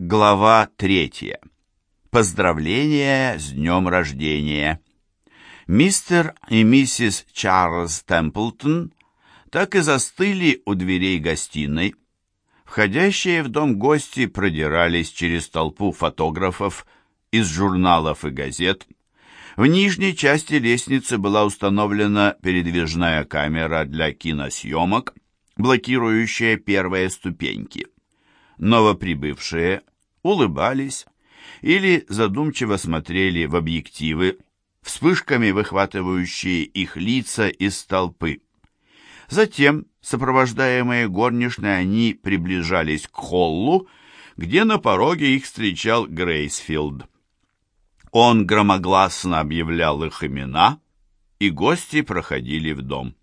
Глава третья. Поздравления с днем рождения. Мистер и миссис Чарльз Темплтон так и застыли у дверей гостиной. Входящие в дом гости продирались через толпу фотографов из журналов и газет. В нижней части лестницы была установлена передвижная камера для киносъемок, блокирующая первые ступеньки. Новоприбывшие улыбались или задумчиво смотрели в объективы, вспышками выхватывающие их лица из толпы. Затем, сопровождаемые горничной, они приближались к холлу, где на пороге их встречал Грейсфилд. Он громогласно объявлял их имена, и гости проходили в дом.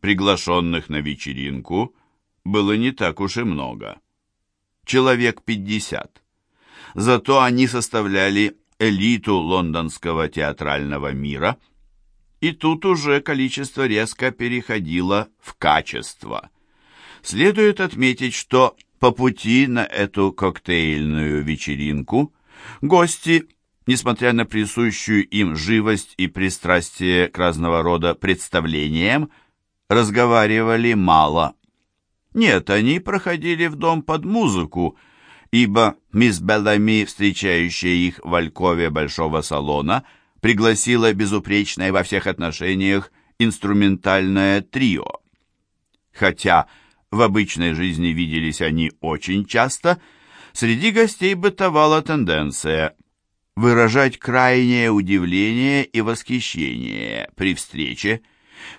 Приглашенных на вечеринку было не так уж и много. Человек пятьдесят. Зато они составляли элиту лондонского театрального мира, и тут уже количество резко переходило в качество. Следует отметить, что по пути на эту коктейльную вечеринку гости, несмотря на присущую им живость и пристрастие к разного рода представлениям, разговаривали мало. Нет, они проходили в дом под музыку, ибо мисс Беллами, встречающая их в алькове большого салона, пригласила безупречное во всех отношениях инструментальное трио. Хотя в обычной жизни виделись они очень часто, среди гостей бытовала тенденция выражать крайнее удивление и восхищение при встрече.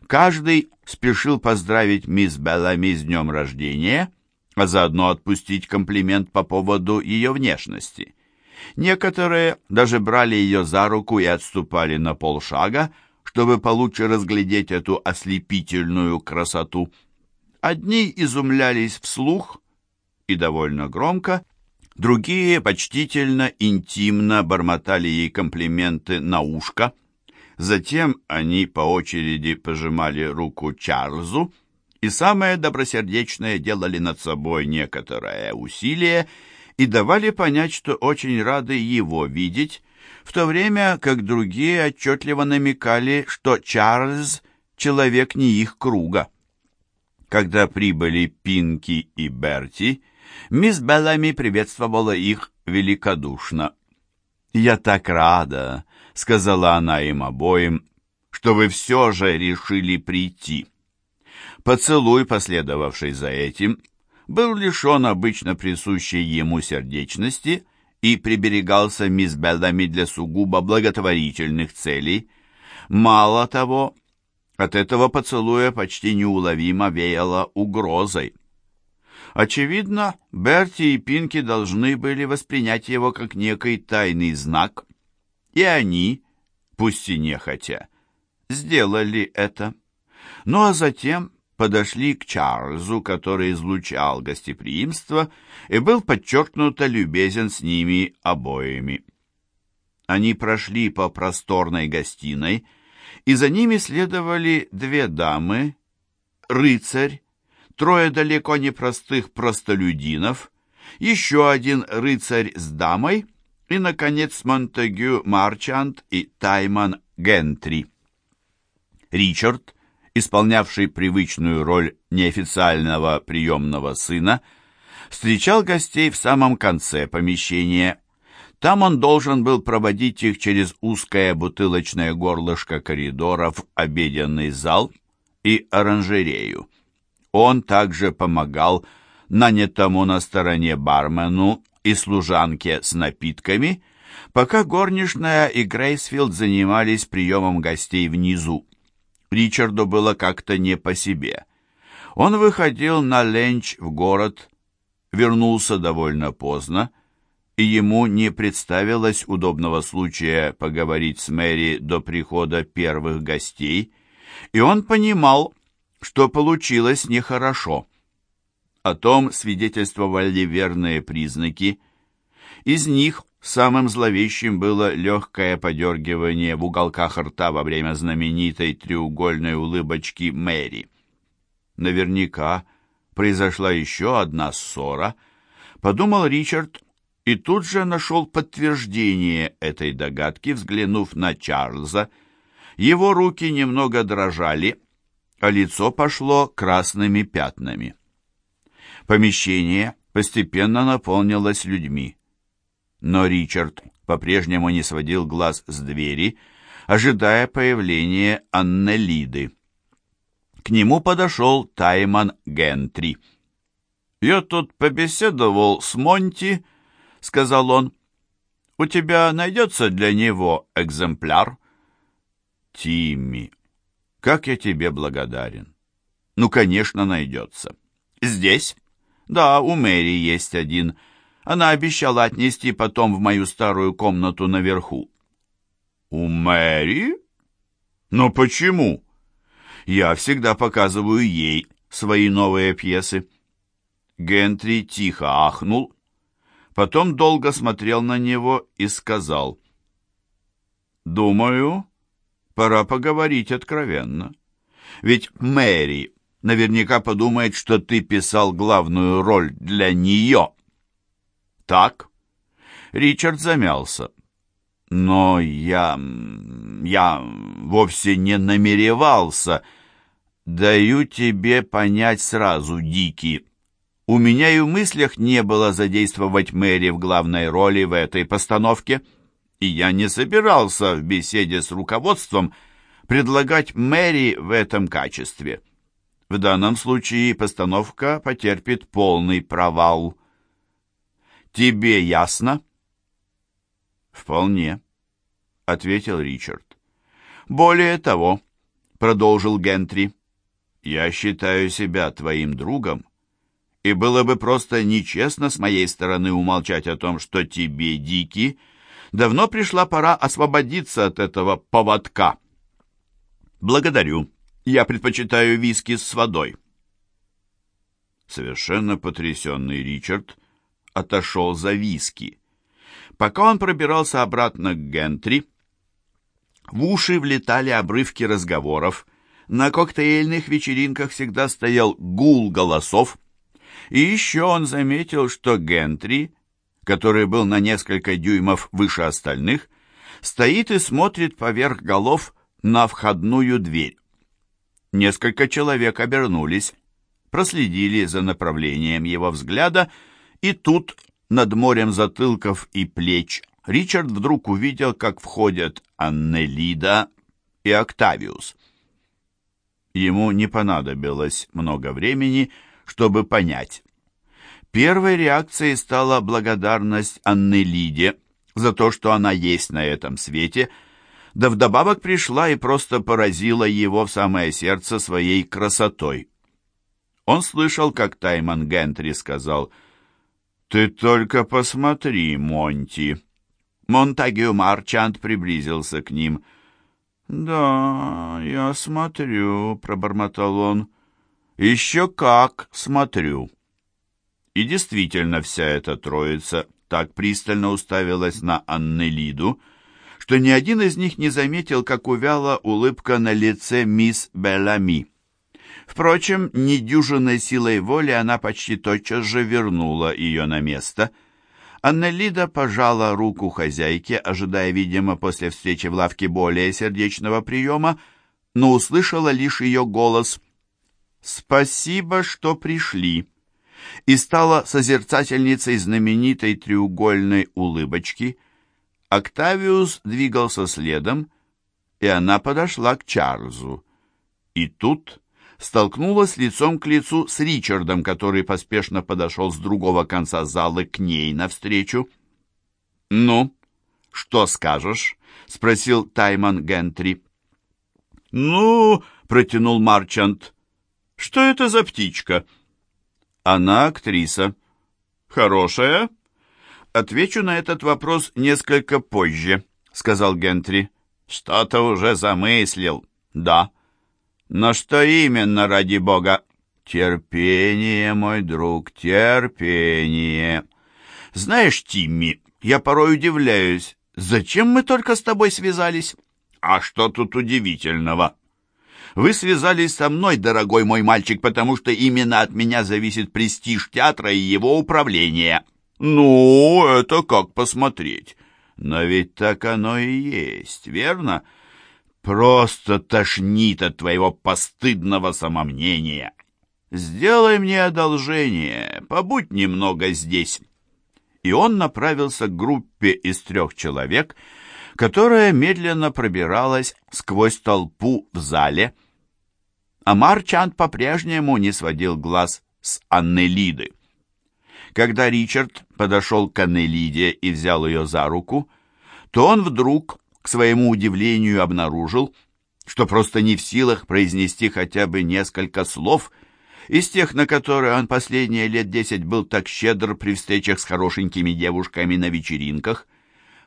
Каждый спешил поздравить мисс Беллами с днем рождения – а заодно отпустить комплимент по поводу ее внешности. Некоторые даже брали ее за руку и отступали на полшага, чтобы получше разглядеть эту ослепительную красоту. Одни изумлялись вслух и довольно громко, другие почтительно, интимно бормотали ей комплименты на ушко. Затем они по очереди пожимали руку Чарльзу, и самое добросердечное делали над собой некоторое усилие и давали понять, что очень рады его видеть, в то время как другие отчетливо намекали, что Чарльз — человек не их круга. Когда прибыли Пинки и Берти, мисс Беллами приветствовала их великодушно. «Я так рада», — сказала она им обоим, — «что вы все же решили прийти». Поцелуй, последовавший за этим, был лишен обычно присущей ему сердечности и приберегался мисс Беллами для сугубо благотворительных целей. Мало того, от этого поцелуя почти неуловимо веяло угрозой. Очевидно, Берти и Пинки должны были воспринять его как некий тайный знак, и они, пусть и нехотя, сделали это. Ну а затем подошли к Чарльзу, который излучал гостеприимство и был подчеркнуто любезен с ними обоими. Они прошли по просторной гостиной, и за ними следовали две дамы, рыцарь, трое далеко не простых простолюдинов, еще один рыцарь с дамой и, наконец, Монтегю Марчант и Тайман Гентри. Ричард исполнявший привычную роль неофициального приемного сына, встречал гостей в самом конце помещения. Там он должен был проводить их через узкое бутылочное горлышко коридора в обеденный зал и оранжерею. Он также помогал нанятому на стороне бармену и служанке с напитками, пока горничная и Грейсфилд занимались приемом гостей внизу. Ричарду было как-то не по себе. Он выходил на ленч в город, вернулся довольно поздно, и ему не представилось удобного случая поговорить с Мэри до прихода первых гостей, и он понимал, что получилось нехорошо. О том свидетельствовали верные признаки. Из них Самым зловещим было легкое подергивание в уголках рта во время знаменитой треугольной улыбочки Мэри. Наверняка произошла еще одна ссора, подумал Ричард и тут же нашел подтверждение этой догадки, взглянув на Чарльза. Его руки немного дрожали, а лицо пошло красными пятнами. Помещение постепенно наполнилось людьми. Но Ричард по-прежнему не сводил глаз с двери, ожидая появления Аннелиды. К нему подошел Тайман Гентри. «Я тут побеседовал с Монти», — сказал он. «У тебя найдется для него экземпляр?» «Тимми, как я тебе благодарен!» «Ну, конечно, найдется. Здесь?» «Да, у Мэри есть один. Она обещала отнести потом в мою старую комнату наверху». «У Мэри? Но почему?» «Я всегда показываю ей свои новые пьесы». Гентри тихо ахнул, потом долго смотрел на него и сказал, «Думаю, пора поговорить откровенно. Ведь Мэри наверняка подумает, что ты писал главную роль для нее». «Так?» Ричард замялся. «Но я... я вовсе не намеревался. Даю тебе понять сразу, Дикий». У меня и в мыслях не было задействовать Мэри в главной роли в этой постановке, и я не собирался в беседе с руководством предлагать Мэри в этом качестве. В данном случае постановка потерпит полный провал. «Тебе ясно?» «Вполне», — ответил Ричард. «Более того», — продолжил Гентри, — «я считаю себя твоим другом» и было бы просто нечестно с моей стороны умолчать о том, что тебе, Дики, давно пришла пора освободиться от этого поводка. Благодарю. Я предпочитаю виски с водой. Совершенно потрясенный Ричард отошел за виски. Пока он пробирался обратно к Гентри, в уши влетали обрывки разговоров. На коктейльных вечеринках всегда стоял гул голосов, и еще он заметил, что Гентри, который был на несколько дюймов выше остальных, стоит и смотрит поверх голов на входную дверь. Несколько человек обернулись, проследили за направлением его взгляда, и тут, над морем затылков и плеч, Ричард вдруг увидел, как входят Аннелида и Октавиус. Ему не понадобилось много времени, чтобы понять. Первой реакцией стала благодарность Анны Лиде за то, что она есть на этом свете, да вдобавок пришла и просто поразила его в самое сердце своей красотой. Он слышал, как Таймон Гентри сказал «Ты только посмотри, Монти». Монтагю Марчант приблизился к ним. «Да, я смотрю», — пробормотал он. «Еще как смотрю». И действительно вся эта троица так пристально уставилась на Аннелиду, что ни один из них не заметил, как увяла улыбка на лице мисс Белами. Впрочем, недюжинной силой воли она почти тотчас же вернула ее на место. Аннелида пожала руку хозяйке, ожидая, видимо, после встречи в лавке более сердечного приема, но услышала лишь ее голос — «Спасибо, что пришли», и стала созерцательницей знаменитой треугольной улыбочки. Октавиус двигался следом, и она подошла к Чарльзу. И тут столкнулась лицом к лицу с Ричардом, который поспешно подошел с другого конца зала к ней навстречу. «Ну, что скажешь?» — спросил Таймон Гентри. «Ну...» — протянул Марчант. Что это за птичка? Она актриса. Хорошая? Отвечу на этот вопрос несколько позже, сказал Гентри. Что-то уже замыслил. Да. Но что именно, ради бога? Терпение, мой друг, терпение. Знаешь, Тимми, я порой удивляюсь, зачем мы только с тобой связались? А что тут удивительного? Вы связались со мной, дорогой мой мальчик, потому что именно от меня зависит престиж театра и его управление. «Ну, это как посмотреть. Но ведь так оно и есть, верно? Просто тошнит от твоего постыдного самомнения. Сделай мне одолжение, побудь немного здесь». И он направился к группе из трех человек, которая медленно пробиралась сквозь толпу в зале. А Марчант по-прежнему не сводил глаз с Аннелиды. Когда Ричард подошел к Аннелиде и взял ее за руку, то он вдруг, к своему удивлению, обнаружил, что просто не в силах произнести хотя бы несколько слов из тех, на которые он последние лет десять был так щедр при встречах с хорошенькими девушками на вечеринках.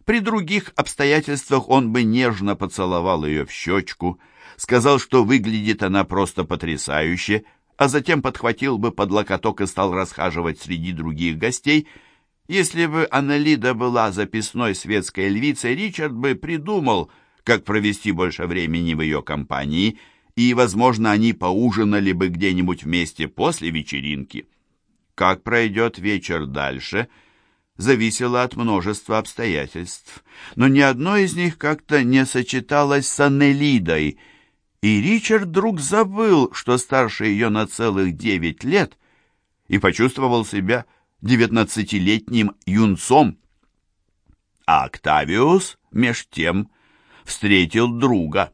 При других обстоятельствах он бы нежно поцеловал ее в щечку, сказал, что выглядит она просто потрясающе, а затем подхватил бы под локоток и стал расхаживать среди других гостей. Если бы Аналида была записной светской львицей, Ричард бы придумал, как провести больше времени в ее компании, и, возможно, они поужинали бы где-нибудь вместе после вечеринки. Как пройдет вечер дальше, зависело от множества обстоятельств, но ни одно из них как-то не сочеталось с Аннелидой — и Ричард вдруг забыл, что старше ее на целых девять лет, и почувствовал себя девятнадцатилетним юнцом. А Октавиус, меж тем, встретил друга.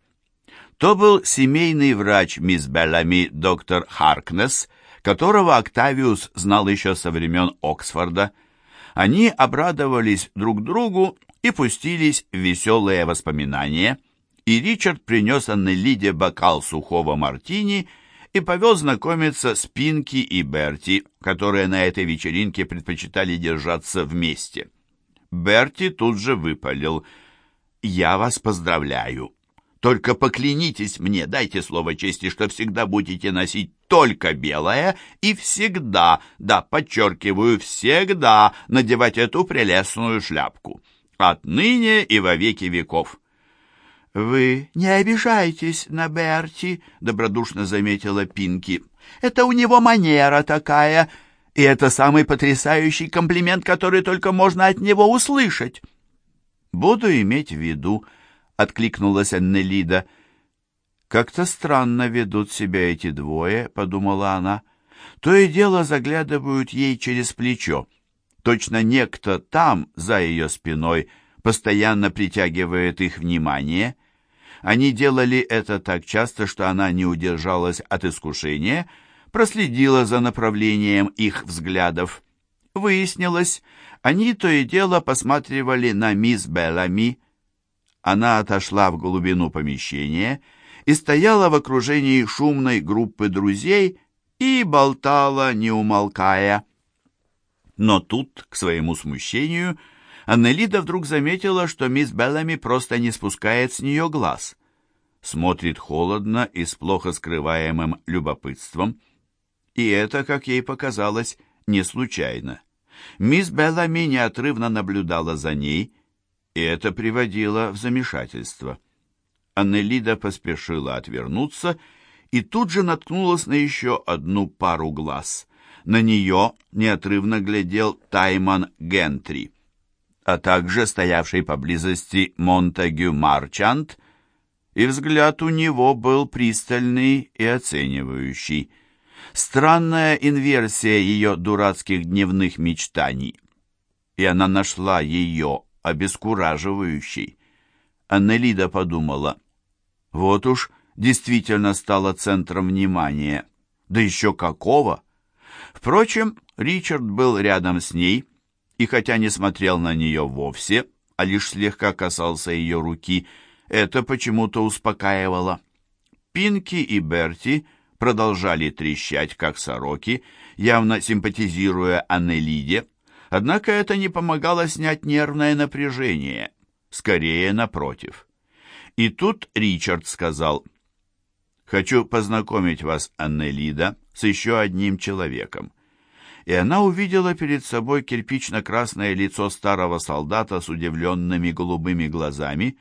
То был семейный врач мисс Беллами, доктор Харкнес, которого Октавиус знал еще со времен Оксфорда. Они обрадовались друг другу и пустились в веселые воспоминания – и Ричард принес Аннелиде бокал сухого мартини и повел знакомиться с Пинки и Берти, которые на этой вечеринке предпочитали держаться вместе. Берти тут же выпалил. «Я вас поздравляю. Только поклянитесь мне, дайте слово чести, что всегда будете носить только белое и всегда, да, подчеркиваю, всегда надевать эту прелестную шляпку. Отныне и во веки веков». «Вы не обижайтесь на Берти», — добродушно заметила Пинки. «Это у него манера такая, и это самый потрясающий комплимент, который только можно от него услышать». «Буду иметь в виду», — откликнулась Аннелида. «Как-то странно ведут себя эти двое», — подумала она. «То и дело заглядывают ей через плечо. Точно некто там, за ее спиной, постоянно притягивает их внимание». Они делали это так часто, что она не удержалась от искушения, проследила за направлением их взглядов. Выяснилось, они то и дело посматривали на мисс Беллами. Она отошла в глубину помещения и стояла в окружении шумной группы друзей и болтала, не умолкая. Но тут, к своему смущению, Аннелида вдруг заметила, что мисс Беллами просто не спускает с нее глаз. Смотрит холодно и с плохо скрываемым любопытством. И это, как ей показалось, не случайно. Мисс Беллами неотрывно наблюдала за ней, и это приводило в замешательство. Аннелида поспешила отвернуться и тут же наткнулась на еще одну пару глаз. На нее неотрывно глядел Тайман Гентри а также стоявший поблизости Монтегю Марчант, и взгляд у него был пристальный и оценивающий. Странная инверсия ее дурацких дневных мечтаний. И она нашла ее обескураживающей. Аннелида подумала, вот уж действительно стала центром внимания. Да еще какого! Впрочем, Ричард был рядом с ней, и хотя не смотрел на нее вовсе, а лишь слегка касался ее руки, это почему-то успокаивало. Пинки и Берти продолжали трещать, как сороки, явно симпатизируя Аннелиде, однако это не помогало снять нервное напряжение, скорее напротив. И тут Ричард сказал, «Хочу познакомить вас, Аннелида, с еще одним человеком и она увидела перед собой кирпично-красное лицо старого солдата с удивленными голубыми глазами.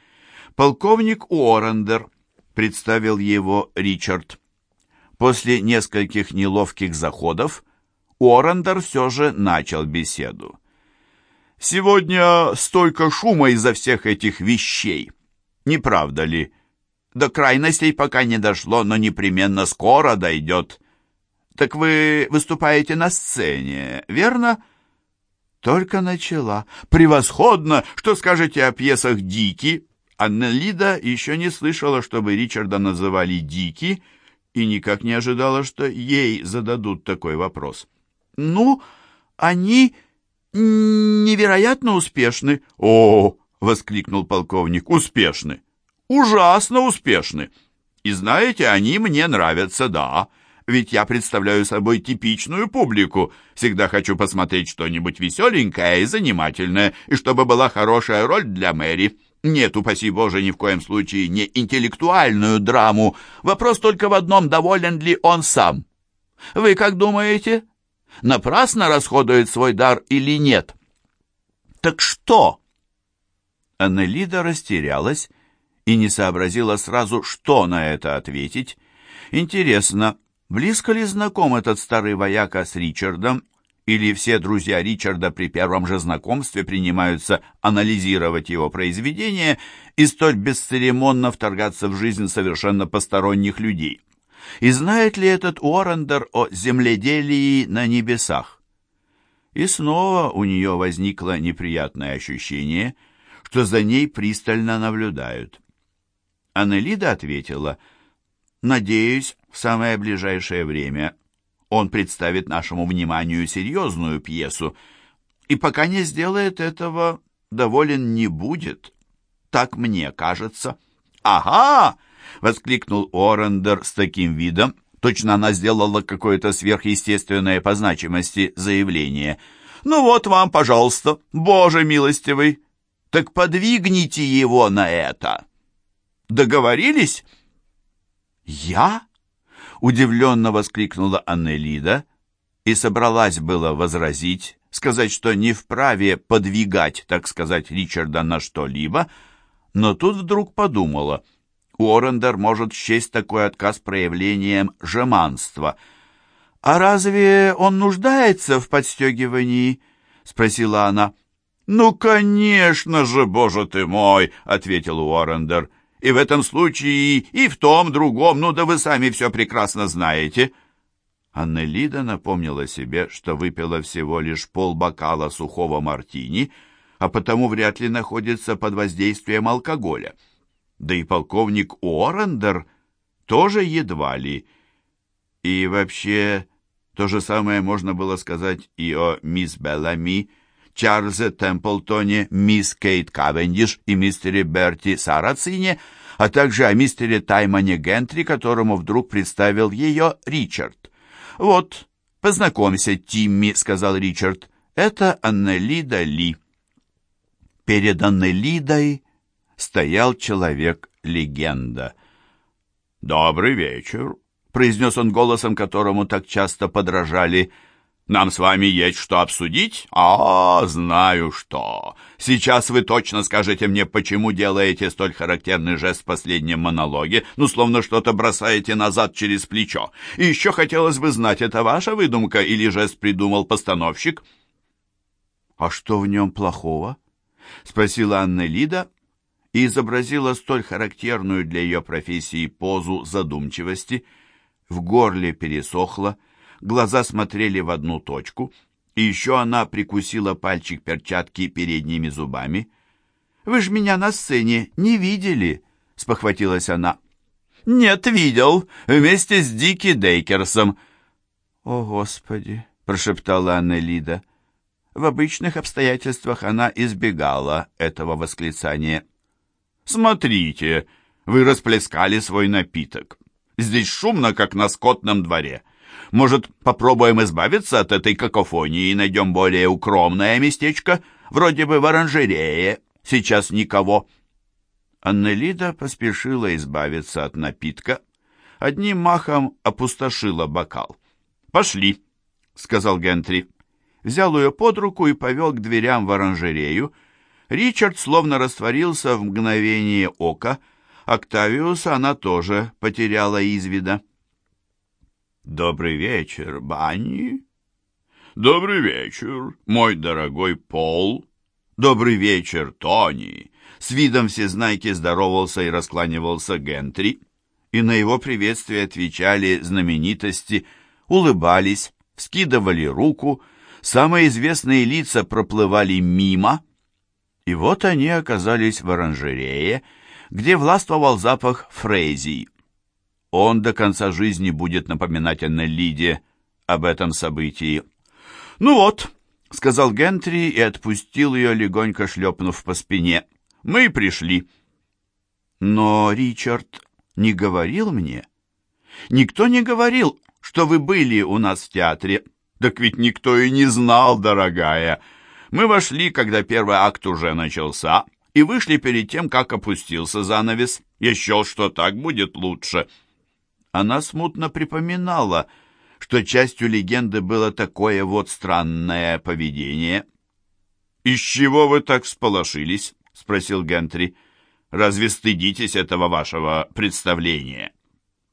«Полковник Уоррендер», — представил его Ричард. После нескольких неловких заходов Уоррендер все же начал беседу. Сегодня столько шума из-за всех этих вещей. Не правда ли? До крайностей пока не дошло, но непременно скоро дойдет. Так вы выступаете на сцене, верно? Только начала. Превосходно! Что скажете о пьесах «Дики»? Анна Лида еще не слышала, чтобы Ричарда называли «Дики», и никак не ожидала, что ей зададут такой вопрос. «Ну, они невероятно успешны». «О!» — воскликнул полковник. «Успешны! Ужасно успешны! И знаете, они мне нравятся, да, ведь я представляю собой типичную публику. Всегда хочу посмотреть что-нибудь веселенькое и занимательное, и чтобы была хорошая роль для Мэри». Нет, упаси Боже, ни в коем случае не интеллектуальную драму. Вопрос только в одном, доволен ли он сам. Вы как думаете? Напрасно расходует свой дар или нет? Так что? Аннелида растерялась и не сообразила сразу, что на это ответить. Интересно, близко ли знаком этот старый вояка с Ричардом или все друзья Ричарда при первом же знакомстве принимаются анализировать его произведения и столь бесцеремонно вторгаться в жизнь совершенно посторонних людей. И знает ли этот Уоррендер о земледелии на небесах? И снова у нее возникло неприятное ощущение, что за ней пристально наблюдают. Аннелида ответила, «Надеюсь, в самое ближайшее время он представит нашему вниманию серьезную пьесу, и пока не сделает этого, доволен не будет. Так мне кажется. «Ага!» — воскликнул Орендер с таким видом. Точно она сделала какое-то сверхъестественное по значимости заявление. «Ну вот вам, пожалуйста, Боже милостивый! Так подвигните его на это!» «Договорились?» «Я?» Удивленно воскликнула Аннелида и собралась было возразить, сказать, что не вправе подвигать, так сказать, Ричарда на что-либо, но тут вдруг подумала, Уоррендер может счесть такой отказ проявлением жеманства. «А разве он нуждается в подстегивании?» — спросила она. «Ну, конечно же, боже ты мой!» — ответил Уоррендер и в этом случае, и в том, другом, ну да вы сами все прекрасно знаете». Аннелида напомнила себе, что выпила всего лишь полбокала сухого мартини, а потому вряд ли находится под воздействием алкоголя. Да и полковник Уоррендер тоже едва ли. И вообще, то же самое можно было сказать и о мисс Беллами, Чарльзе Темплтоне, мисс Кейт Кавендиш и мистере Берти Сарацине, а также о мистере Таймоне Гентри, которому вдруг представил ее Ричард. «Вот, познакомься, Тимми», — сказал Ричард. «Это Аннелида Ли». Перед Аннелидой стоял человек-легенда. «Добрый вечер», — произнес он голосом, которому так часто подражали нам с вами есть что обсудить? А, знаю что. Сейчас вы точно скажете мне, почему делаете столь характерный жест в последнем монологе, ну, словно что-то бросаете назад через плечо. И еще хотелось бы знать, это ваша выдумка или жест придумал постановщик? А что в нем плохого? Спросила Анна Лида и изобразила столь характерную для ее профессии позу задумчивости. В горле пересохло, глаза смотрели в одну точку, и еще она прикусила пальчик перчатки передними зубами. «Вы же меня на сцене не видели?» — спохватилась она. «Нет, видел, вместе с Дики Дейкерсом». «О, Господи!» — прошептала Аннелида. В обычных обстоятельствах она избегала этого восклицания. «Смотрите, вы расплескали свой напиток. Здесь шумно, как на скотном дворе. Может, попробуем избавиться от этой какофонии и найдем более укромное местечко, вроде бы в оранжерее. Сейчас никого». Аннелида поспешила избавиться от напитка. Одним махом опустошила бокал. «Пошли», — сказал Гентри. Взял ее под руку и повел к дверям в оранжерею. Ричард словно растворился в мгновение ока. Октавиуса она тоже потеряла из вида. «Добрый вечер, Банни!» «Добрый вечер, мой дорогой Пол!» «Добрый вечер, Тони!» С видом всезнайки здоровался и раскланивался Гентри, и на его приветствие отвечали знаменитости, улыбались, скидывали руку, самые известные лица проплывали мимо, и вот они оказались в оранжерее, где властвовал запах фрезий. Он до конца жизни будет напоминать Аннелиде об этом событии. «Ну вот», — сказал Гентри и отпустил ее, легонько шлепнув по спине. «Мы пришли». «Но Ричард не говорил мне?» «Никто не говорил, что вы были у нас в театре». «Так ведь никто и не знал, дорогая. Мы вошли, когда первый акт уже начался, и вышли перед тем, как опустился занавес. Я счел, что так будет лучше». Она смутно припоминала, что частью легенды было такое вот странное поведение. «Из чего вы так всполошились?» — спросил Гентри. «Разве стыдитесь этого вашего представления?»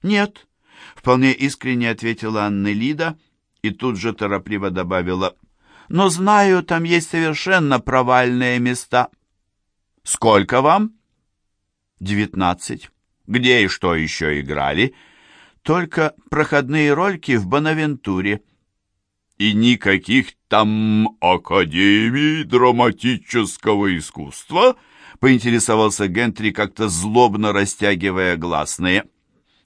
«Нет», — вполне искренне ответила Анна Лида и тут же торопливо добавила. «Но знаю, там есть совершенно провальные места». «Сколько вам?» «Девятнадцать». «Где и что еще играли?» Только проходные рольки в Бонавентуре. И никаких там академий драматического искусства, поинтересовался Гентри, как-то злобно растягивая гласные.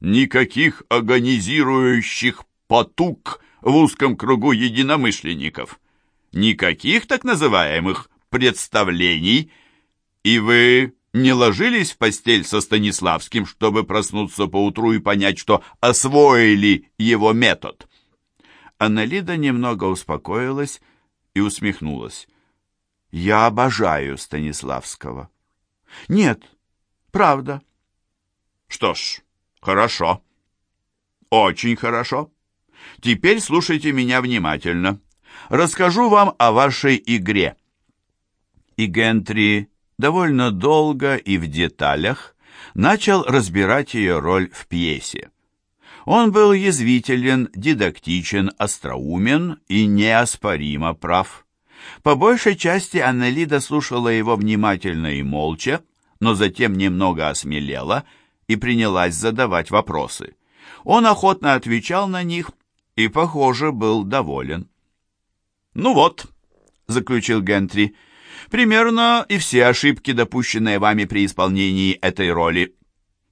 Никаких агонизирующих потуг в узком кругу единомышленников. Никаких так называемых представлений. И вы не ложились в постель со Станиславским, чтобы проснуться поутру и понять, что освоили его метод. Аналида немного успокоилась и усмехнулась. «Я обожаю Станиславского». «Нет, правда». «Что ж, хорошо. Очень хорошо. Теперь слушайте меня внимательно. Расскажу вам о вашей игре». И Гентри довольно долго и в деталях начал разбирать ее роль в пьесе. Он был язвителен, дидактичен, остроумен и неоспоримо прав. По большей части Аннелида слушала его внимательно и молча, но затем немного осмелела и принялась задавать вопросы. Он охотно отвечал на них и, похоже, был доволен. «Ну вот», — заключил Гентри, — Примерно и все ошибки, допущенные вами при исполнении этой роли.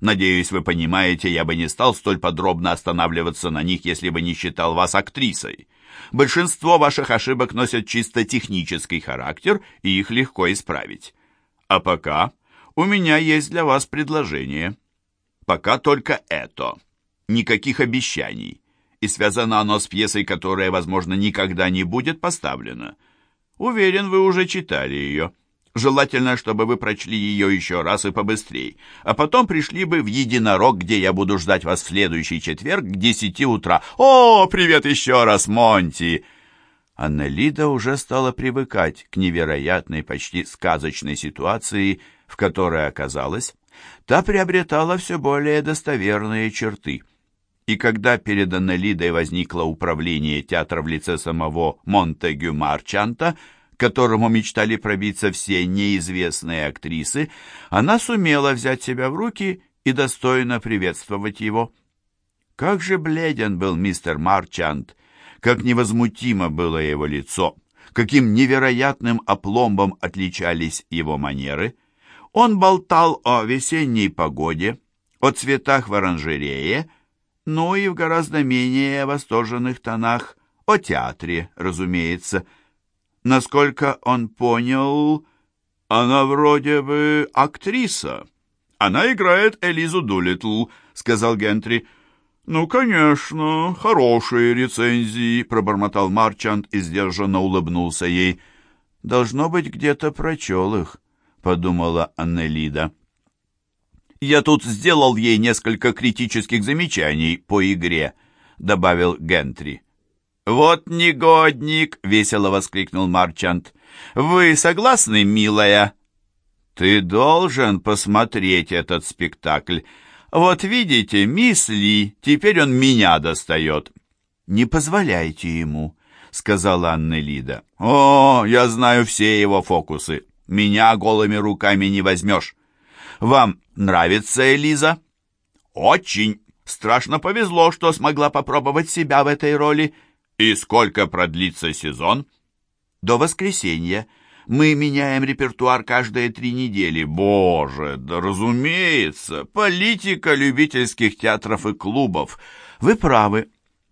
Надеюсь, вы понимаете, я бы не стал столь подробно останавливаться на них, если бы не считал вас актрисой. Большинство ваших ошибок носят чисто технический характер, и их легко исправить. А пока у меня есть для вас предложение. Пока только это. Никаких обещаний. И связано оно с пьесой, которая, возможно, никогда не будет поставлена. Уверен, вы уже читали ее. Желательно, чтобы вы прочли ее еще раз и побыстрее, а потом пришли бы в Единорог, где я буду ждать вас в следующий четверг к десяти утра. О, привет еще раз, Монти!» Аннелида уже стала привыкать к невероятной, почти сказочной ситуации, в которой оказалась. Та приобретала все более достоверные черты. И когда перед Аннелидой возникло управление театра в лице самого Монтегю Марчанта, которому мечтали пробиться все неизвестные актрисы, она сумела взять себя в руки и достойно приветствовать его. Как же бледен был мистер Марчант, как невозмутимо было его лицо, каким невероятным опломбом отличались его манеры. Он болтал о весенней погоде, о цветах в оранжерее, но и в гораздо менее восторженных тонах о театре, разумеется. Насколько он понял, она вроде бы актриса. Она играет Элизу Дулитл, сказал Гентри. «Ну, конечно, хорошие рецензии», — пробормотал Марчант и сдержанно улыбнулся ей. «Должно быть, где-то прочел их», — подумала Аннелида. «Я тут сделал ей несколько критических замечаний по игре», — добавил Гентри. «Вот негодник!» — весело воскликнул Марчант. «Вы согласны, милая?» «Ты должен посмотреть этот спектакль. Вот видите, мисс Ли, теперь он меня достает». «Не позволяйте ему», — сказала Анна Лида. «О, я знаю все его фокусы. меня голыми руками не возьмешь. Вам нравится Элиза? Очень. Страшно повезло, что смогла попробовать себя в этой роли. И сколько продлится сезон? До воскресенья. Мы меняем репертуар каждые три недели. Боже, да разумеется, политика любительских театров и клубов. Вы правы.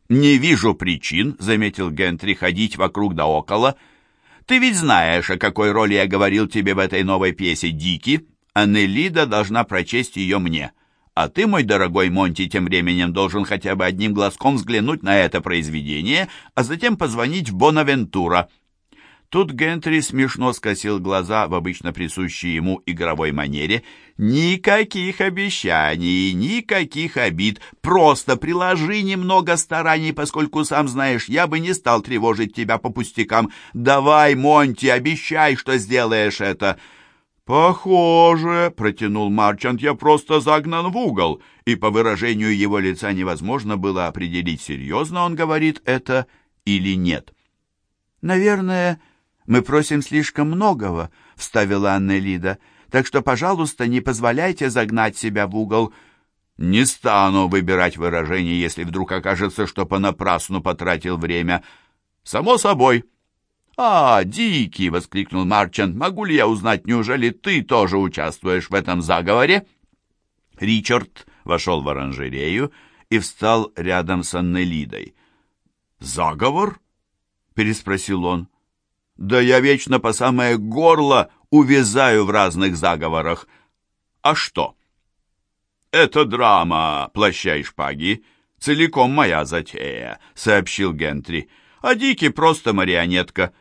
Не вижу причин, заметил Гентри, ходить вокруг да около. Ты ведь знаешь, о какой роли я говорил тебе в этой новой пьесе «Дики». Аннелида должна прочесть ее мне. А ты, мой дорогой Монти, тем временем должен хотя бы одним глазком взглянуть на это произведение, а затем позвонить в Бонавентура. Тут Гентри смешно скосил глаза в обычно присущей ему игровой манере. «Никаких обещаний, никаких обид. Просто приложи немного стараний, поскольку, сам знаешь, я бы не стал тревожить тебя по пустякам. Давай, Монти, обещай, что сделаешь это». «Похоже», — протянул Марчант, — «я просто загнан в угол». И по выражению его лица невозможно было определить, серьезно он говорит это или нет. «Наверное, мы просим слишком многого», — вставила Аннелида. «Так что, пожалуйста, не позволяйте загнать себя в угол». «Не стану выбирать выражение, если вдруг окажется, что понапрасну потратил время». «Само собой». «А, Дикий!» — воскликнул Марчант. «Могу ли я узнать, неужели ты тоже участвуешь в этом заговоре?» Ричард вошел в оранжерею и встал рядом с Аннелидой. «Заговор?» — переспросил он. Да я вечно по самое горло увязаю в разных заговорах. А что? Это драма «Плаща и шпаги» целиком моя затея, сообщил Гентри. А Дики просто марионетка.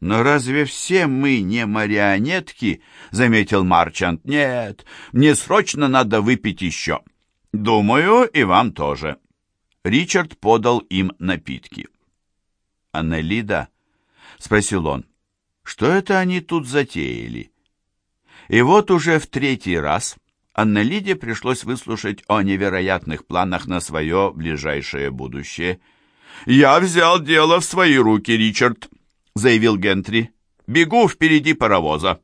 «Но разве все мы не марионетки?» — заметил Марчант. «Нет, мне срочно надо выпить еще». «Думаю, и вам тоже». Ричард подал им напитки. Аннелида — спросил он. «Что это они тут затеяли?» И вот уже в третий раз Анна-Лиде пришлось выслушать о невероятных планах на свое ближайшее будущее. «Я взял дело в свои руки, Ричард», — заявил Гентри. «Бегу впереди паровоза.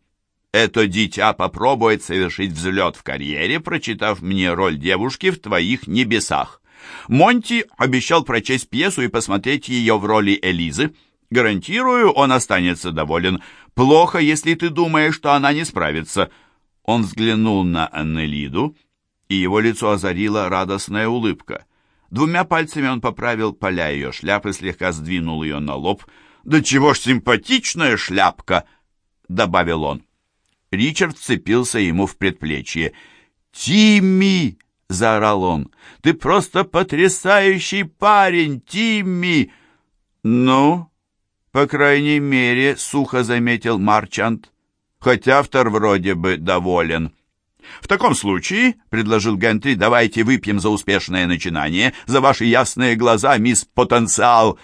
Это дитя попробует совершить взлет в карьере, прочитав мне роль девушки в твоих небесах. Монти обещал прочесть пьесу и посмотреть ее в роли Элизы. Гарантирую, он останется доволен. Плохо, если ты думаешь, что она не справится». Он взглянул на Аннелиду, и его лицо озарила радостная улыбка. Двумя пальцами он поправил поля ее шляпы, слегка сдвинул ее на лоб. «Да чего ж симпатичная шляпка!» — добавил он. Ричард вцепился ему в предплечье. «Тимми!» — заорал он. «Ты просто потрясающий парень, Тимми!» «Ну, по крайней мере, сухо заметил Марчант, хоть автор вроде бы доволен. «В таком случае, — предложил Гентри, — давайте выпьем за успешное начинание, за ваши ясные глаза, мисс Потенциал!»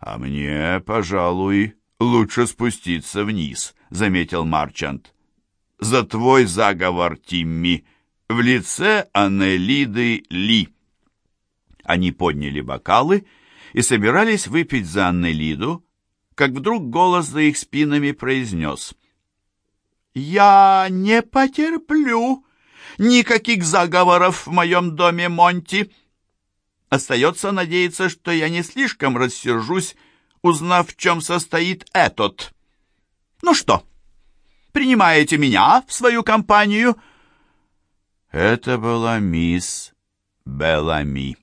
«А мне, пожалуй, лучше спуститься вниз», — заметил Марчант. «За твой заговор, Тимми, в лице Аннелиды Ли». Они подняли бокалы и собирались выпить за Аннелиду, как вдруг голос за их спинами произнес. «Я не потерплю никаких заговоров в моем доме, Монти. Остается надеяться, что я не слишком рассержусь, узнав, в чем состоит этот. Ну что, принимаете меня в свою компанию?» Это была мисс Белами.